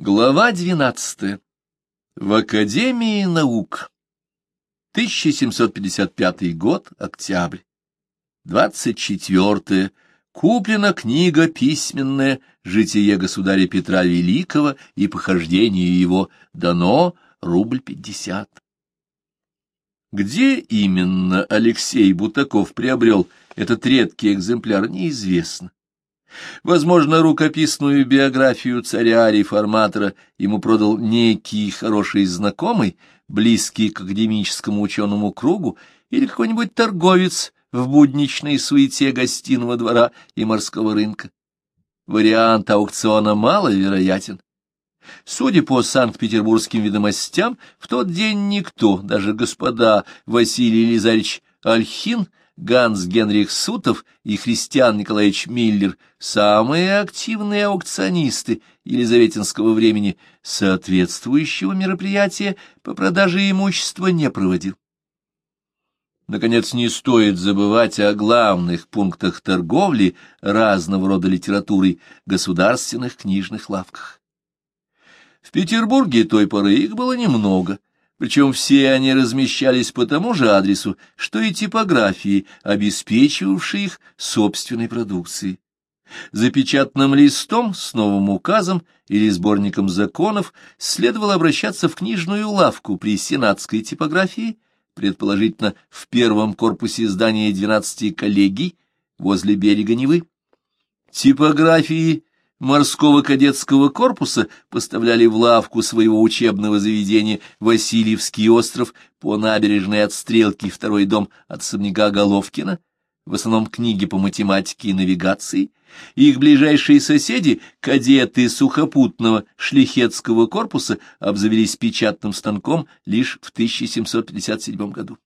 Глава двенадцатая. В Академии наук. 1755 год, октябрь. 24. Куплена книга письменная «Житие государя Петра Великого и похождение его». Дано рубль пятьдесят. Где именно Алексей Бутаков приобрел этот редкий экземпляр, неизвестно. Возможно, рукописную биографию царя-реформатора ему продал некий хороший знакомый, близкий к академическому ученому кругу, или какой-нибудь торговец в будничной суете гостиного двора и морского рынка. Вариант аукциона маловероятен. Судя по Санкт-Петербургским ведомостям, в тот день никто, даже господа Василий Елизарьевич Альхин, Ганс Генрих Сутов и Христиан Николаевич Миллер, самые активные аукционисты елизаветинского времени, соответствующего мероприятия по продаже имущества не проводил. Наконец, не стоит забывать о главных пунктах торговли разного рода литературой государственных книжных лавках. В Петербурге той поры их было немного — причем все они размещались по тому же адресу, что и типографии, обеспечивавшие их собственной продукцией. Запечатанным листом с новым указом или сборником законов следовало обращаться в книжную лавку при сенатской типографии, предположительно в первом корпусе здания 12 коллегий возле берега Невы. Типографии морского кадетского корпуса поставляли в лавку своего учебного заведения Васильевский остров по набережной от Стрелки второй дом от особняка Головкина, в основном книги по математике и навигации, их ближайшие соседи, кадеты сухопутного шлихетского корпуса, обзавелись печатным станком лишь в 1757 году.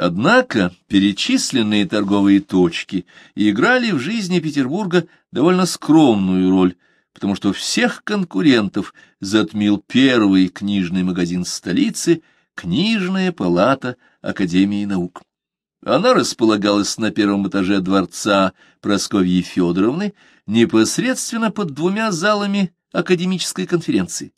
Однако перечисленные торговые точки играли в жизни Петербурга довольно скромную роль, потому что всех конкурентов затмил первый книжный магазин столицы «Книжная палата Академии наук». Она располагалась на первом этаже дворца Просковьи Федоровны, непосредственно под двумя залами академической конференции.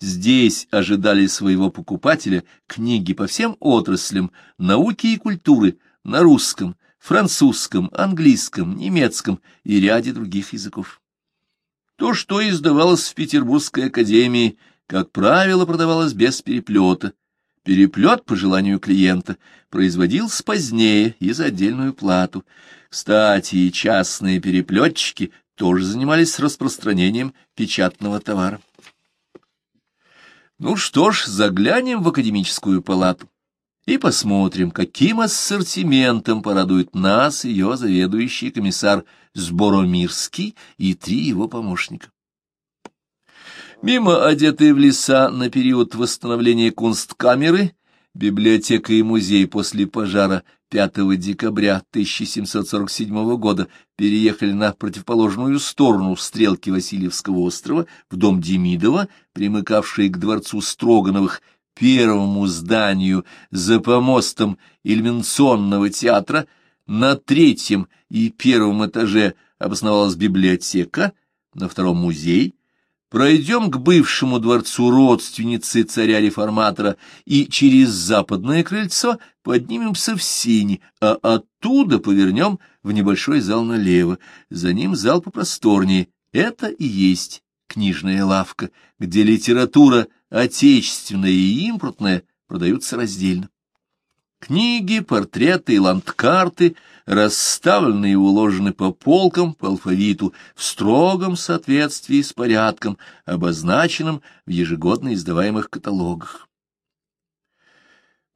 Здесь ожидали своего покупателя книги по всем отраслям науки и культуры на русском, французском, английском, немецком и ряде других языков. То, что издавалось в Петербургской академии, как правило, продавалось без переплета. Переплет, по желанию клиента, производился позднее и за отдельную плату. Кстати, и частные переплетчики тоже занимались распространением печатного товара. Ну что ж, заглянем в академическую палату и посмотрим, каким ассортиментом порадует нас ее заведующий комиссар Сборомирский и три его помощника. Мимо одетые в леса на период восстановления кунсткамеры, библиотека и музей после пожара 5 декабря 1747 года переехали на противоположную сторону стрелки Васильевского острова в дом Демидова, примыкавший к дворцу Строгановых, первому зданию за помостом иллюминационного театра, на третьем и первом этаже обосновалась библиотека, на втором музей, Пройдем к бывшему дворцу родственницы царя-реформатора и через западное крыльцо поднимемся в сени, а оттуда повернем в небольшой зал налево. За ним зал попросторнее. Это и есть книжная лавка, где литература отечественная и импортная продаются раздельно. Книги, портреты и ландкарты расставлены и уложены по полкам по алфавиту в строгом соответствии с порядком, обозначенным в ежегодно издаваемых каталогах.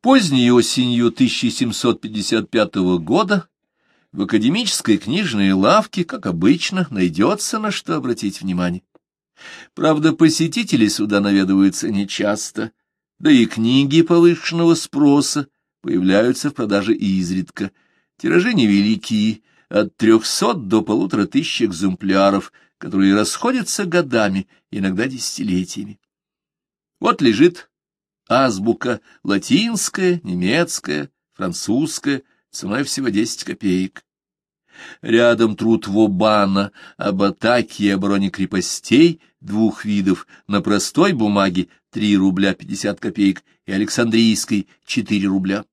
Поздней осенью 1755 года в академической книжной лавке, как обычно, найдется на что обратить внимание. Правда, посетители сюда наведываются нечасто, да и книги повышенного спроса появляются в продаже изредка. Тиражи невеликие, от трехсот до полутора тысяч экземпляров, которые расходятся годами, иногда десятилетиями. Вот лежит азбука латинская, немецкая, французская, ценой всего десять копеек. Рядом труд Вобана об атаке и обороне крепостей двух видов на простой бумаге 3 рубля 50 копеек и Александрийской 4 рубля.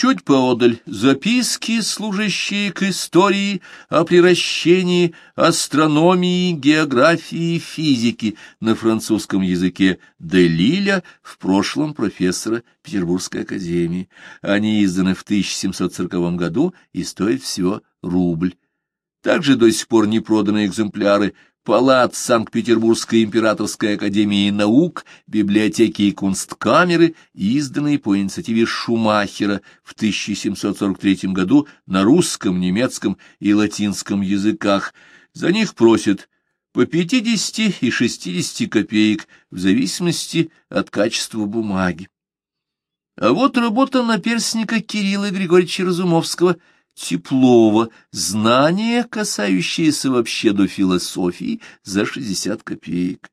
Чуть поодаль записки, служащие к истории о приращении астрономии, географии и физики на французском языке Делиля, в прошлом профессора Петербургской академии. Они изданы в 1740 году и стоят всего рубль. Также до сих пор не проданы экземпляры палат Санкт-Петербургской императорской академии наук, библиотеки и кунсткамеры, изданные по инициативе Шумахера в 1743 году на русском, немецком и латинском языках. За них просят по 50 и 60 копеек в зависимости от качества бумаги. А вот работа наперсника Кирилла Григорьевича Разумовского – Теплова «Знания, касающиеся вообще до философии» за 60 копеек.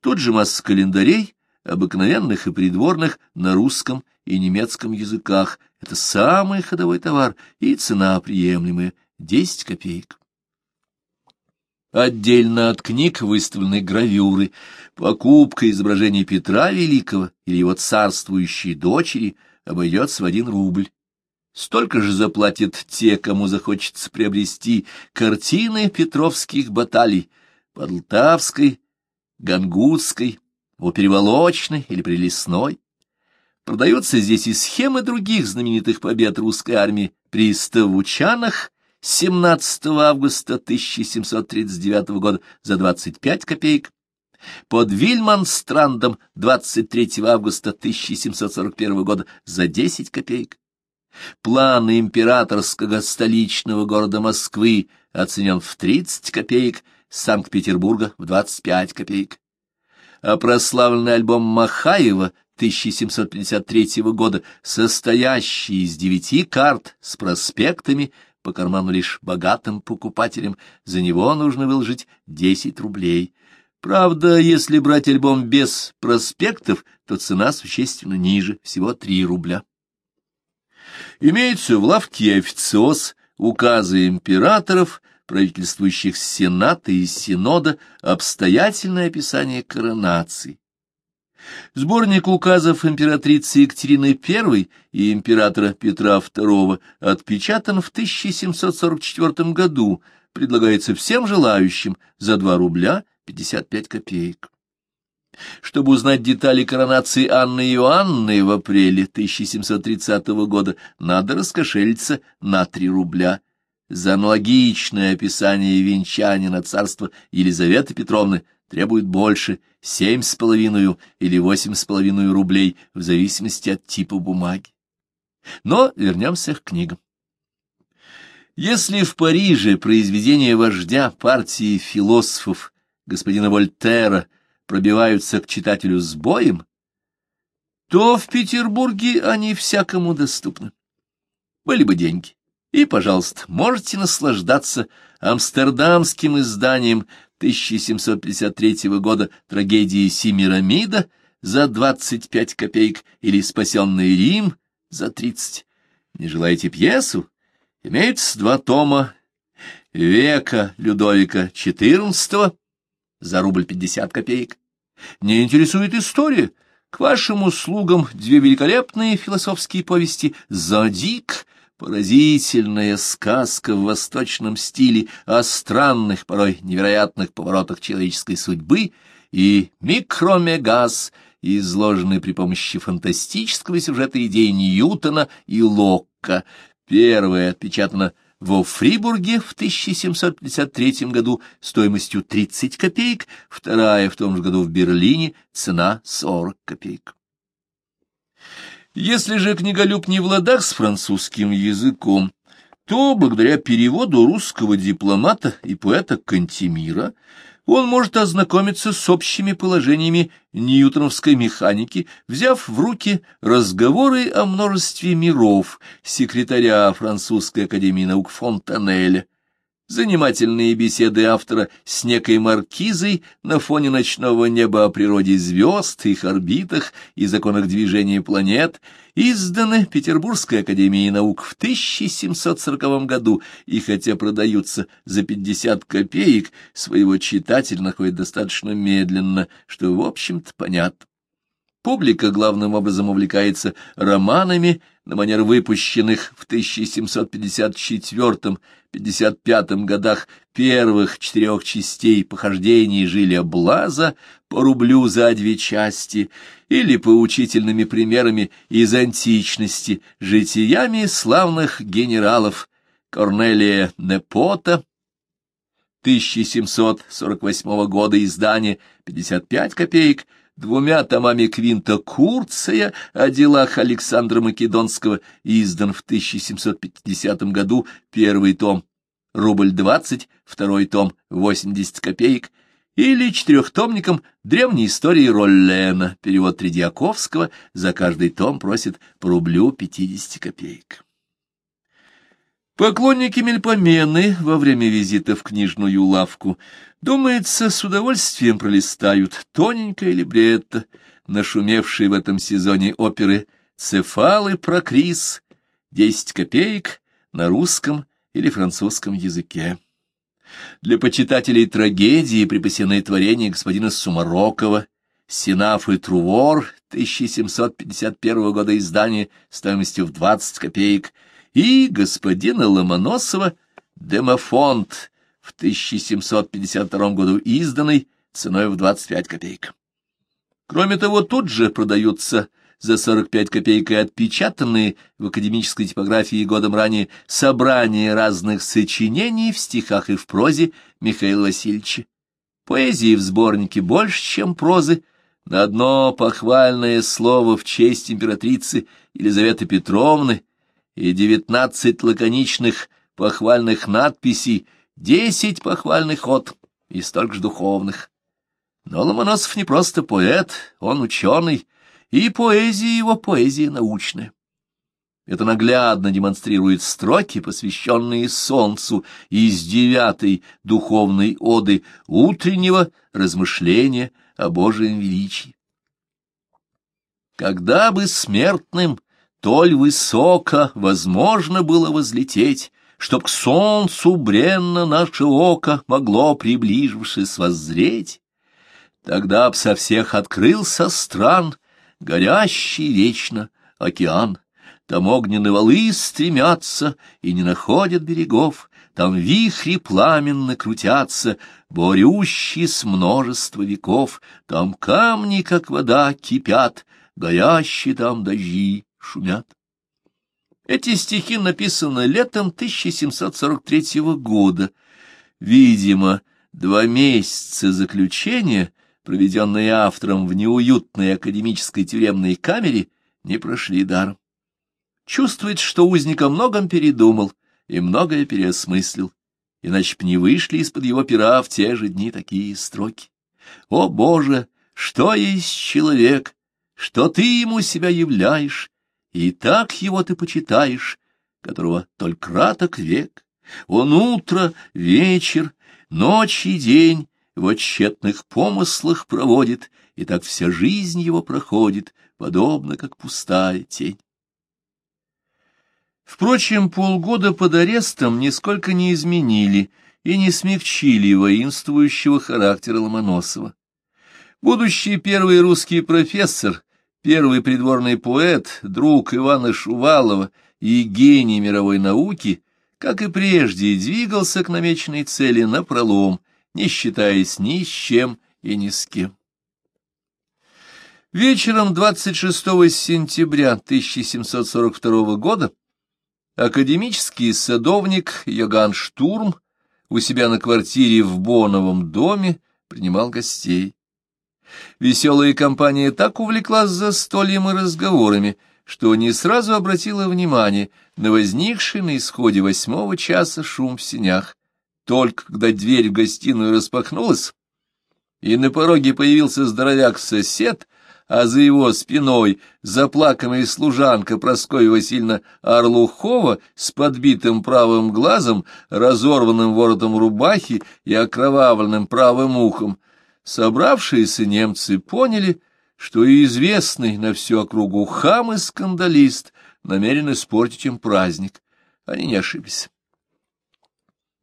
Тот же масса календарей, обыкновенных и придворных, на русском и немецком языках. Это самый ходовой товар и цена приемлемая — 10 копеек. Отдельно от книг выставлены гравюры. Покупка изображений Петра Великого или его царствующей дочери обойдется в один рубль. Столько же заплатят те, кому захочется приобрести картины петровских баталий, Подлтавской, Гангутской, Опереволочной или Прилесной. Продаются здесь и схемы других знаменитых побед русской армии при Ставучанах 17 августа 1739 года за 25 копеек, под Вильманстрандом 23 августа 1741 года за 10 копеек. План императорского столичного города Москвы оценен в 30 копеек, Санкт-Петербурга в 25 копеек. А прославленный альбом Махаева 1753 года, состоящий из девяти карт с проспектами, по карману лишь богатым покупателям, за него нужно выложить 10 рублей. Правда, если брать альбом без проспектов, то цена существенно ниже, всего 3 рубля. Имеется в лавке официоз, указы императоров, правительствующих Сената и Синода, обстоятельное описание коронации. Сборник указов императрицы Екатерины I и императора Петра II отпечатан в 1744 году, предлагается всем желающим за 2 рубля 55 копеек. Чтобы узнать детали коронации Анны Иоанны в апреле 1730 года, надо раскошелиться на три рубля. За аналогичное описание венчания на царство Елизаветы Петровны требует больше — семь с половиной или восемь с половиной рублей, в зависимости от типа бумаги. Но вернемся к книгам. Если в Париже произведение вождя партии философов господина Вольтера — пробиваются к читателю с боем, то в Петербурге они всякому доступны. Были бы деньги. И, пожалуйста, можете наслаждаться амстердамским изданием 1753 года трагедии Семирамида за 25 копеек или «Спасенный Рим» за 30. Не желаете пьесу? Имеется два тома века Людовика XIV за рубль пятьдесят копеек. Не интересует история? К вашим услугам две великолепные философские повести «Зодик», поразительная сказка в восточном стиле о странных, порой невероятных поворотах человеческой судьбы, и «Микромегаз», изложенный при помощи фантастического сюжета идей Ньютона и Локка. Первая отпечатана во Фрибурге в 1753 году стоимостью 30 копеек, вторая в том же году в Берлине, цена 40 копеек. Если же книголюб не в ладах с французским языком, то благодаря переводу русского дипломата и поэта Кантемира он может ознакомиться с общими положениями ньютоновской механики, взяв в руки разговоры о множестве миров секретаря французской академии наук Фонтанеля. занимательные беседы автора с некой маркизой на фоне ночного неба о природе звезд, их орбитах и законах движения планет, изданы Петербургской академией наук в 1740 году, и хотя продаются за 50 копеек, своего читателя находит достаточно медленно, что, в общем-то, понятно. Публика главным образом увлекается романами, на манер выпущенных в 1754-55 годах первых четырех частей похождений Жиля Блаза по рублю за две части, или поучительными примерами из античности, житиями славных генералов Корнелия Непота, 1748 года издания 55 копеек, двумя томами Квинта Курция о делах Александра Македонского, издан в 1750 году, первый том. Рубль двадцать, второй том восемьдесят копеек, или четырехтомником древней истории Роллена, перевод Тредиаковского, за каждый том просит по рублю пятидесяти копеек. Поклонники Мельпомены во время визита в книжную лавку, думается, с удовольствием пролистают тоненькое либретто, нашумевшие в этом сезоне оперы «Цефалы про Крис», «Десять копеек» на русском или французском языке. Для почитателей трагедии припасены творения господина Сумарокова, «Синаф и Трувор» 1751 года издания стоимостью в 20 копеек, и господина Ломоносова «Демофонт» в 1752 году изданный ценой в 25 копеек. Кроме того, тут же продаются за 45 копеек и отпечатанные в академической типографии годом ранее собрания разных сочинений в стихах и в прозе Михаила Васильевича. Поэзии в сборнике больше, чем прозы, на одно похвальное слово в честь императрицы Елизаветы Петровны и девятнадцать лаконичных похвальных надписей, десять похвальных от и столько же духовных. Но Ломоносов не просто поэт, он ученый, и поэзия его поэзия научная. Это наглядно демонстрирует строки, посвященные солнцу из девятой духовной оды утреннего размышления о Божьем величии. Когда бы смертным толь высоко возможно было возлететь, чтоб к солнцу бренно наше око могло, приближившись, воззреть. Тогда б со всех открылся стран горящий вечно океан. Там огненные валы стремятся и не находят берегов, там вихри пламенно крутятся, борющие с множества веков, там камни, как вода, кипят, горящие там дожди шумят. Эти стихи написаны летом 1743 года. Видимо, два месяца заключения, проведенные автором в неуютной академической тюремной камере, не прошли даром. Чувствует, что узник о многом передумал и многое переосмыслил, иначе б не вышли из-под его пера в те же дни такие строки. «О, Боже, что есть человек, что ты ему себя являешь, и так его ты почитаешь, которого только краток век. Он утро, вечер, ночь и день в тщетных помыслах проводит, и так вся жизнь его проходит, подобно как пустая тень. Впрочем, полгода под арестом нисколько не изменили и не смягчили воинствующего характера Ломоносова. Будущий первый русский профессор Первый придворный поэт, друг Ивана Шувалова и гений мировой науки, как и прежде, двигался к намеченной цели напролом, не считаясь ни с чем и ни с кем. Вечером 26 сентября 1742 года академический садовник Йоган Штурм у себя на квартире в Боновом доме принимал гостей. Веселая компания так увлеклась застольем и разговорами, что не сразу обратила внимание на возникший на исходе восьмого часа шум в сенях. Только когда дверь в гостиную распахнулась, и на пороге появился здоровяк-сосед, а за его спиной заплаканная служанка Прасковья Васильевна Орлухова с подбитым правым глазом, разорванным воротом рубахи и окровавленным правым ухом, собравшиеся немцы поняли, что и известный на всю округу хам и скандалист намерен испортить им праздник. Они не ошиблись.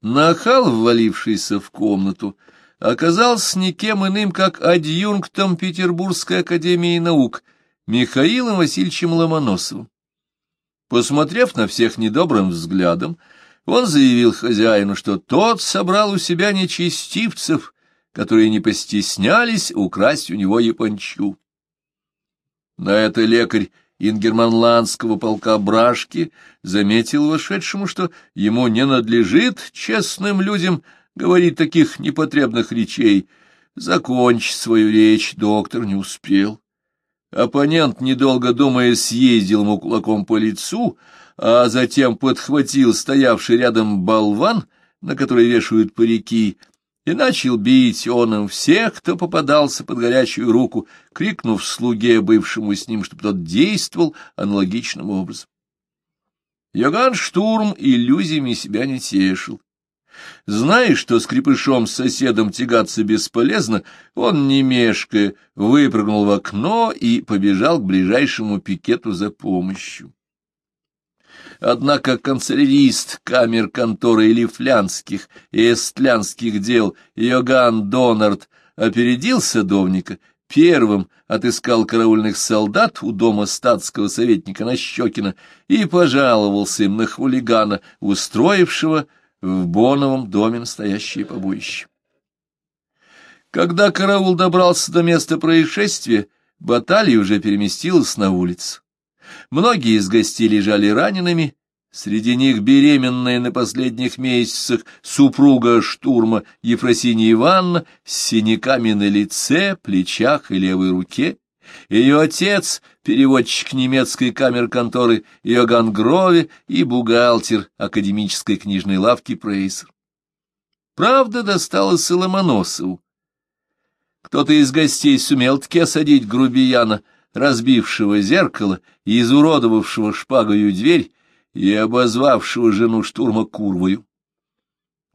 Нахал, ввалившийся в комнату, оказался никем иным, как адъюнктом Петербургской академии наук Михаилом Васильевичем Ломоносовым. Посмотрев на всех недобрым взглядом, он заявил хозяину, что тот собрал у себя нечестивцев, которые не постеснялись украсть у него япончу. На это лекарь ингерманландского полка Брашки заметил вошедшему, что ему не надлежит честным людям говорить таких непотребных речей. Закончить свою речь доктор не успел. Оппонент, недолго думая, съездил ему кулаком по лицу, а затем подхватил стоявший рядом болван, на который вешают парики, и начал бить он им всех, кто попадался под горячую руку, крикнув слуге, бывшему с ним, чтобы тот действовал аналогичным образом. Йоган Штурм иллюзиями себя не тешил. Зная, что с крепышом-соседом тягаться бесполезно, он, не мешкая, выпрыгнул в окно и побежал к ближайшему пикету за помощью. Однако канцелярист камер конторы лифлянских и эстлянских дел Йоган Донард опередил садовника, первым отыскал караульных солдат у дома статского советника Нащекина и пожаловался им на хулигана, устроившего в Боновом доме настоящее побоище. Когда караул добрался до места происшествия, баталия уже переместилась на улицу. Многие из гостей лежали ранеными, среди них беременная на последних месяцах супруга штурма Ефросинья Ивановна с синяками на лице, плечах и левой руке, ее отец, переводчик немецкой камер-конторы Йоган Грове и бухгалтер академической книжной лавки Прейсер. Правда досталось и Ломоносову. Кто-то из гостей сумел-таки осадить грубияна, разбившего зеркало и изуродовавшего шпагою дверь и обозвавшего жену штурма курвою.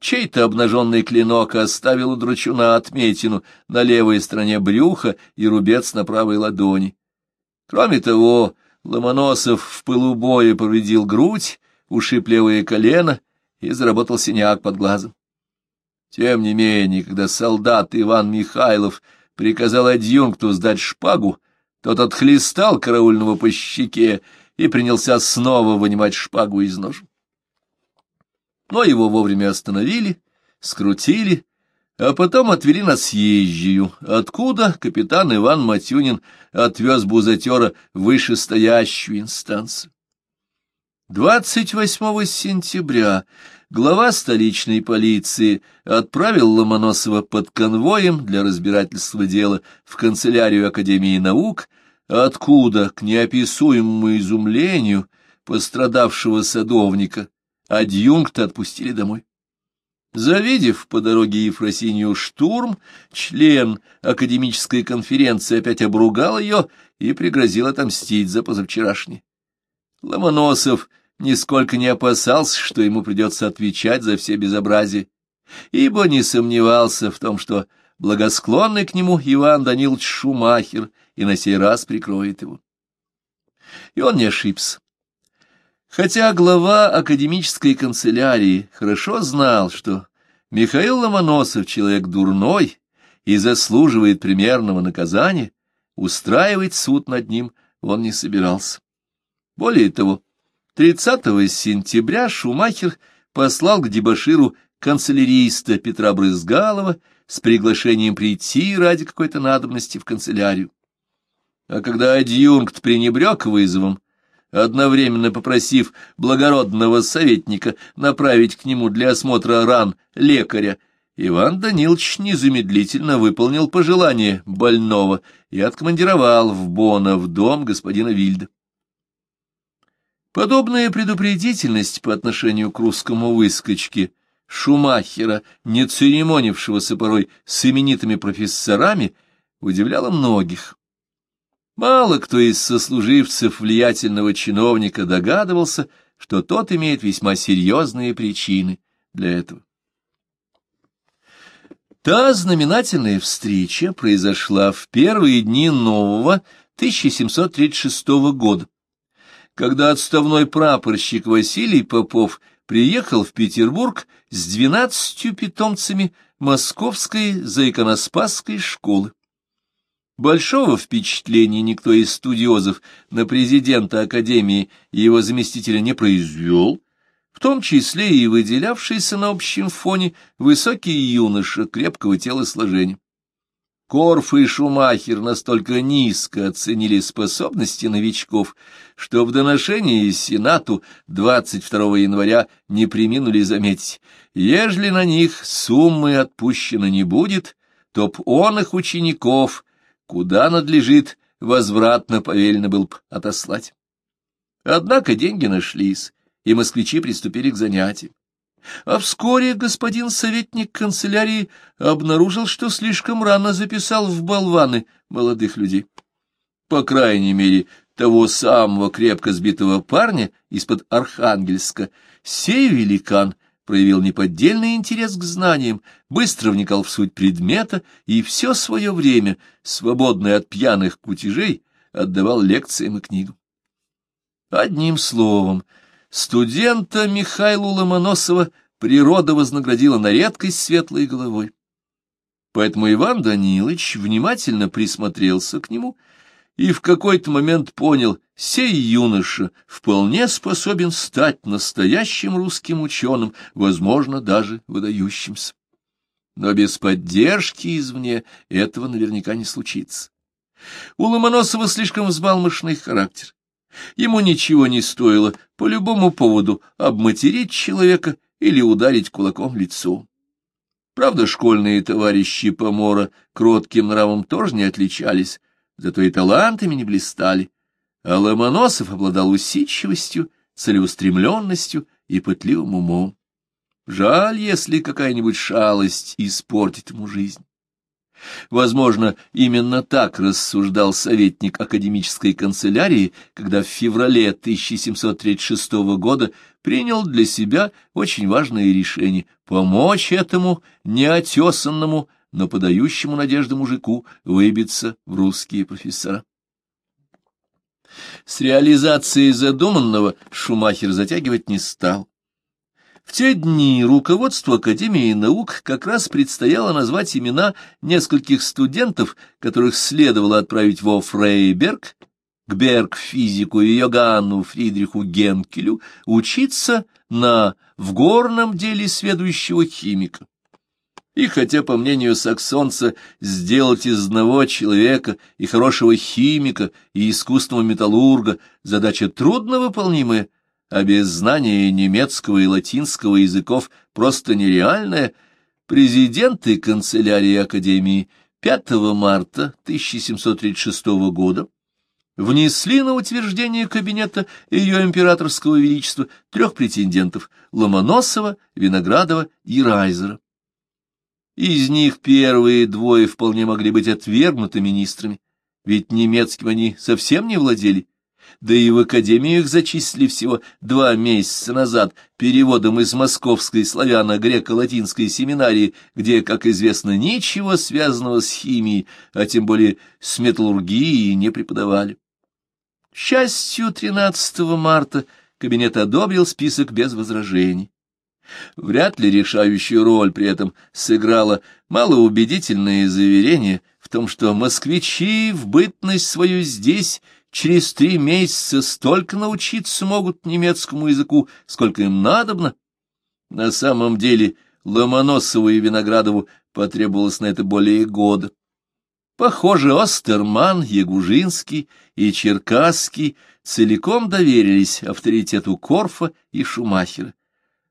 Чей-то обнаженный клинок оставил у дручуна отметину на левой стороне брюха и рубец на правой ладони. Кроме того, Ломоносов в пылу боя повредил грудь, ушиб левое колено и заработал синяк под глазом. Тем не менее, когда солдат Иван Михайлов приказал адъюнкту сдать шпагу, тот отхлестал караульного по щеке и принялся снова вынимать шпагу из ножа. Но его вовремя остановили, скрутили, а потом отвели на съезжию, откуда капитан Иван Матюнин отвез бузатера вышестоящую инстанцию. 28 сентября глава столичной полиции отправил Ломоносова под конвоем для разбирательства дела в канцелярию Академии наук, откуда, к неописуемому изумлению пострадавшего садовника, адъюнкта отпустили домой. Завидев по дороге Ефросинью штурм, член академической конференции опять обругал ее и пригрозил отомстить за позавчерашнее. Ломоносов нисколько не опасался, что ему придется отвечать за все безобразия, ибо не сомневался в том, что благосклонный к нему Иван Данилович Шумахер и на сей раз прикроет его. И он не ошибся. Хотя глава академической канцелярии хорошо знал, что Михаил Ломоносов человек дурной и заслуживает примерного наказания, устраивать суд над ним он не собирался. Более того, 30 сентября Шумахер послал к дебоширу канцеляриста Петра Брызгалова с приглашением прийти ради какой-то надобности в канцелярию. А когда адъюнкт пренебрег вызовом, одновременно попросив благородного советника направить к нему для осмотра ран лекаря, Иван Данилович незамедлительно выполнил пожелание больного и откомандировал в Бона в дом господина Вильда. Подобная предупредительность по отношению к русскому выскочке Шумахера, не церемонившегося порой с именитыми профессорами, удивляла многих. Мало кто из сослуживцев влиятельного чиновника догадывался, что тот имеет весьма серьезные причины для этого. Та знаменательная встреча произошла в первые дни нового 1736 года, когда отставной прапорщик Василий Попов приехал в Петербург с двенадцатью питомцами Московской заиконоспасской школы. Большого впечатления никто из студиозов на президента Академии и его заместителя не произвел, в том числе и выделявшийся на общем фоне высокий юноша крепкого телосложения. Корф и Шумахер настолько низко оценили способности новичков, что в доношении Сенату 22 января не приминули заметить, ежели на них суммы отпущено не будет, то б он их учеников, куда надлежит, возвратно повелено был б отослать. Однако деньги нашлись, и москвичи приступили к занятиям. А вскоре господин советник канцелярии обнаружил, что слишком рано записал в болваны молодых людей. По крайней мере, того самого крепко сбитого парня из-под Архангельска, сей великан проявил неподдельный интерес к знаниям, быстро вникал в суть предмета и все свое время, свободное от пьяных кутежей, отдавал лекциям и книгам. Одним словом, Студента Михайлу Ломоносова природа вознаградила на редкость светлой головой. Поэтому Иван Данилович внимательно присмотрелся к нему и в какой-то момент понял, сей юноша вполне способен стать настоящим русским ученым, возможно, даже выдающимся. Но без поддержки извне этого наверняка не случится. У Ломоносова слишком взбалмошный характер. Ему ничего не стоило по любому поводу обматерить человека или ударить кулаком лицо. Правда, школьные товарищи Помора кротким нравом тоже не отличались, зато и талантами не блистали, а Ломоносов обладал усидчивостью, целеустремленностью и пытливым умом. Жаль, если какая-нибудь шалость испортит ему жизнь. Возможно, именно так рассуждал советник академической канцелярии, когда в феврале 1736 года принял для себя очень важное решение — помочь этому неотесанному, но подающему надежды мужику выбиться в русские профессора. С реализацией задуманного Шумахер затягивать не стал. В те дни руководству Академии наук как раз предстояло назвать имена нескольких студентов, которых следовало отправить во Фрейберг, к Берг-физику и Йоганну Фридриху Генкелю учиться на в горном деле следующего химика. И хотя, по мнению саксонца, сделать из одного человека и хорошего химика, и искусного металлурга задача трудновыполнимая, а без знания немецкого и латинского языков просто нереальное, президенты канцелярии Академии 5 марта 1736 года внесли на утверждение кабинета ее императорского величества трех претендентов — Ломоносова, Виноградова и Райзера. Из них первые двое вполне могли быть отвергнуты министрами, ведь немецким они совсем не владели, да и в академию их зачислили всего два месяца назад переводом из московской славяно-греко-латинской семинарии, где, как известно, ничего связанного с химией, а тем более с металлургией не преподавали. К счастью, 13 марта кабинет одобрил список без возражений. Вряд ли решающую роль при этом сыграло малоубедительное заверение в том, что москвичи в бытность свою здесь через три месяца столько научиться могут немецкому языку, сколько им надобно. На самом деле Ломоносову и Виноградову потребовалось на это более года. Похоже, Остерман, Ягужинский и Черкасский целиком доверились авторитету Корфа и Шумахера,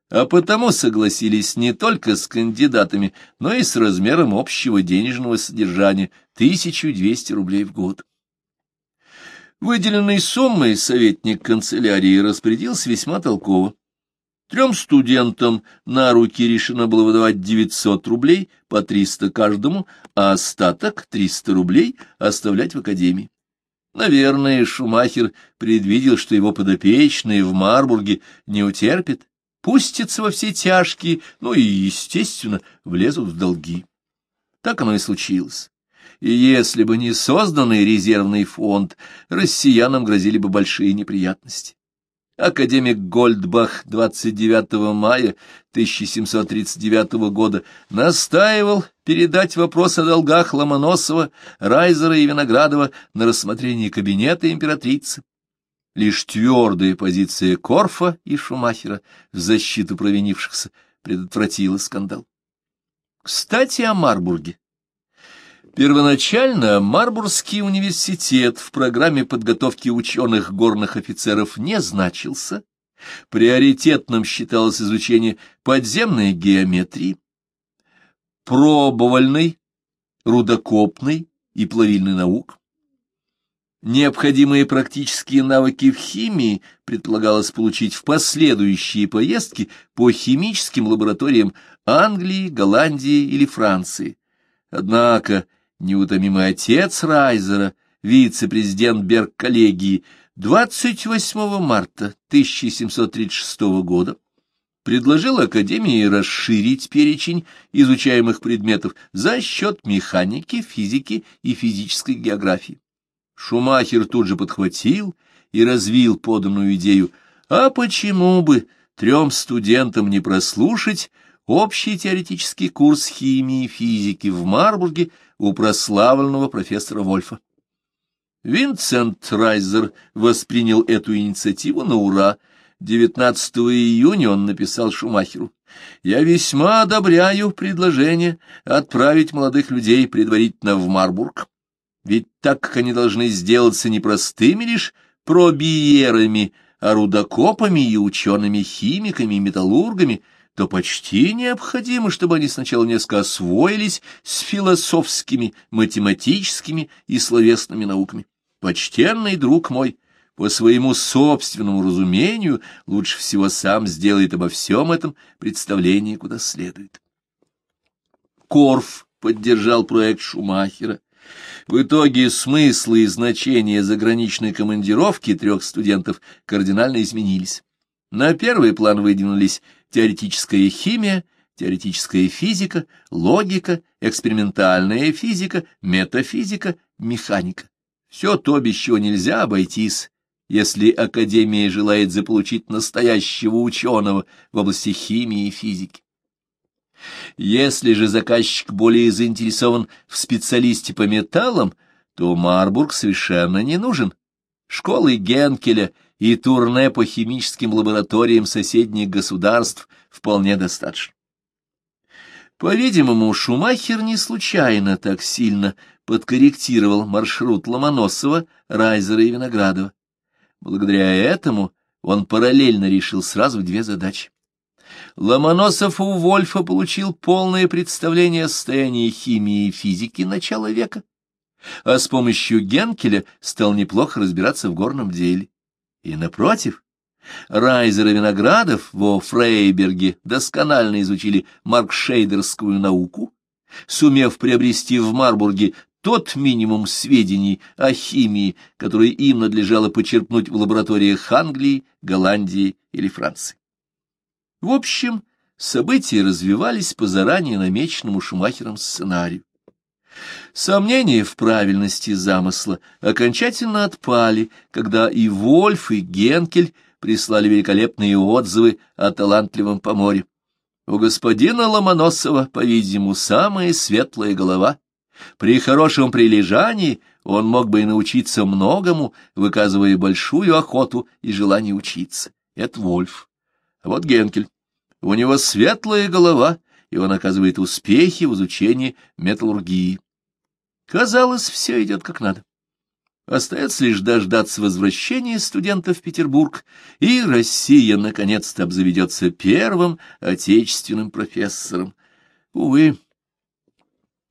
а потому согласились не только с кандидатами, но и с размером общего денежного содержания — 1200 рублей в год. Выделенной суммой советник канцелярии распорядился весьма толково. Трем студентам на руки решено было выдавать 900 рублей, по 300 каждому, а остаток, 300 рублей, оставлять в академии. Наверное, Шумахер предвидел, что его подопечные в Марбурге не утерпят, пустятся во все тяжкие, ну и, естественно, влезут в долги. Так оно и случилось. И если бы не созданный резервный фонд, россиянам грозили бы большие неприятности. Академик Гольдбах 29 мая 1739 года настаивал передать вопрос о долгах Ломоносова, Райзера и Виноградова на рассмотрение кабинета императрицы. Лишь твердая позиция Корфа и Шумахера в защиту провинившихся предотвратила скандал. Кстати, о Марбурге. Первоначально Марбургский университет в программе подготовки ученых горных офицеров не значился. Приоритетным считалось изучение подземной геометрии, пробовальной, рудокопной и плавильной наук. Необходимые практические навыки в химии предполагалось получить в последующие поездки по химическим лабораториям Англии, Голландии или Франции. Однако неутомимый отец Райзера, вице-президент Берг-коллегии, 28 марта 1736 года предложил Академии расширить перечень изучаемых предметов за счет механики, физики и физической географии. Шумахер тут же подхватил и развил поданную идею, а почему бы трем студентам не прослушать общий теоретический курс химии и физики в Марбурге у прославленного профессора Вольфа. Винсент Райзер воспринял эту инициативу на ура. 19 июня он написал Шумахеру. «Я весьма одобряю предложение отправить молодых людей предварительно в Марбург, ведь так как они должны сделаться не простыми лишь пробиерами, а рудокопами и учеными-химиками и металлургами, то почти необходимо, чтобы они сначала несколько освоились с философскими, математическими и словесными науками. Почтенный друг мой, по своему собственному разумению, лучше всего сам сделает обо всем этом представление куда следует. Корф поддержал проект Шумахера. В итоге смыслы и значения заграничной командировки трех студентов кардинально изменились. На первый план выдвинулись теоретическая химия, теоретическая физика, логика, экспериментальная физика, метафизика, механика. Все то, без чего нельзя обойтись, если Академия желает заполучить настоящего ученого в области химии и физики. Если же заказчик более заинтересован в специалисте по металлам, то Марбург совершенно не нужен. Школы Генкеля и турне по химическим лабораториям соседних государств вполне достаточно. По-видимому, Шумахер не случайно так сильно подкорректировал маршрут Ломоносова, Райзера и Виноградова. Благодаря этому он параллельно решил сразу две задачи. Ломоносов у Вольфа получил полное представление о состоянии химии и физики начала века, а с помощью Генкеля стал неплохо разбираться в горном деле. И, напротив, Райзер и Виноградов во Фрейберге досконально изучили маркшейдерскую науку, сумев приобрести в Марбурге тот минимум сведений о химии, которые им надлежало почерпнуть в лабораториях Англии, Голландии или Франции. В общем, события развивались по заранее намеченному Шумахером сценарию. Сомнения в правильности замысла окончательно отпали, когда и Вольф, и Генкель прислали великолепные отзывы о талантливом поморе. У господина Ломоносова, по-видимому, самая светлая голова. При хорошем прилежании он мог бы и научиться многому, выказывая большую охоту и желание учиться. Это Вольф. А вот Генкель. У него светлая голова, и он оказывает успехи в изучении металлургии. Казалось, все идет как надо. Остается лишь дождаться возвращения студента в Петербург, и Россия наконец-то обзаведется первым отечественным профессором. Увы,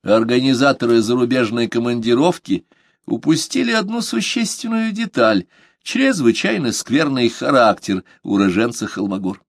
организаторы зарубежной командировки упустили одну существенную деталь — чрезвычайно скверный характер уроженца Холмогор.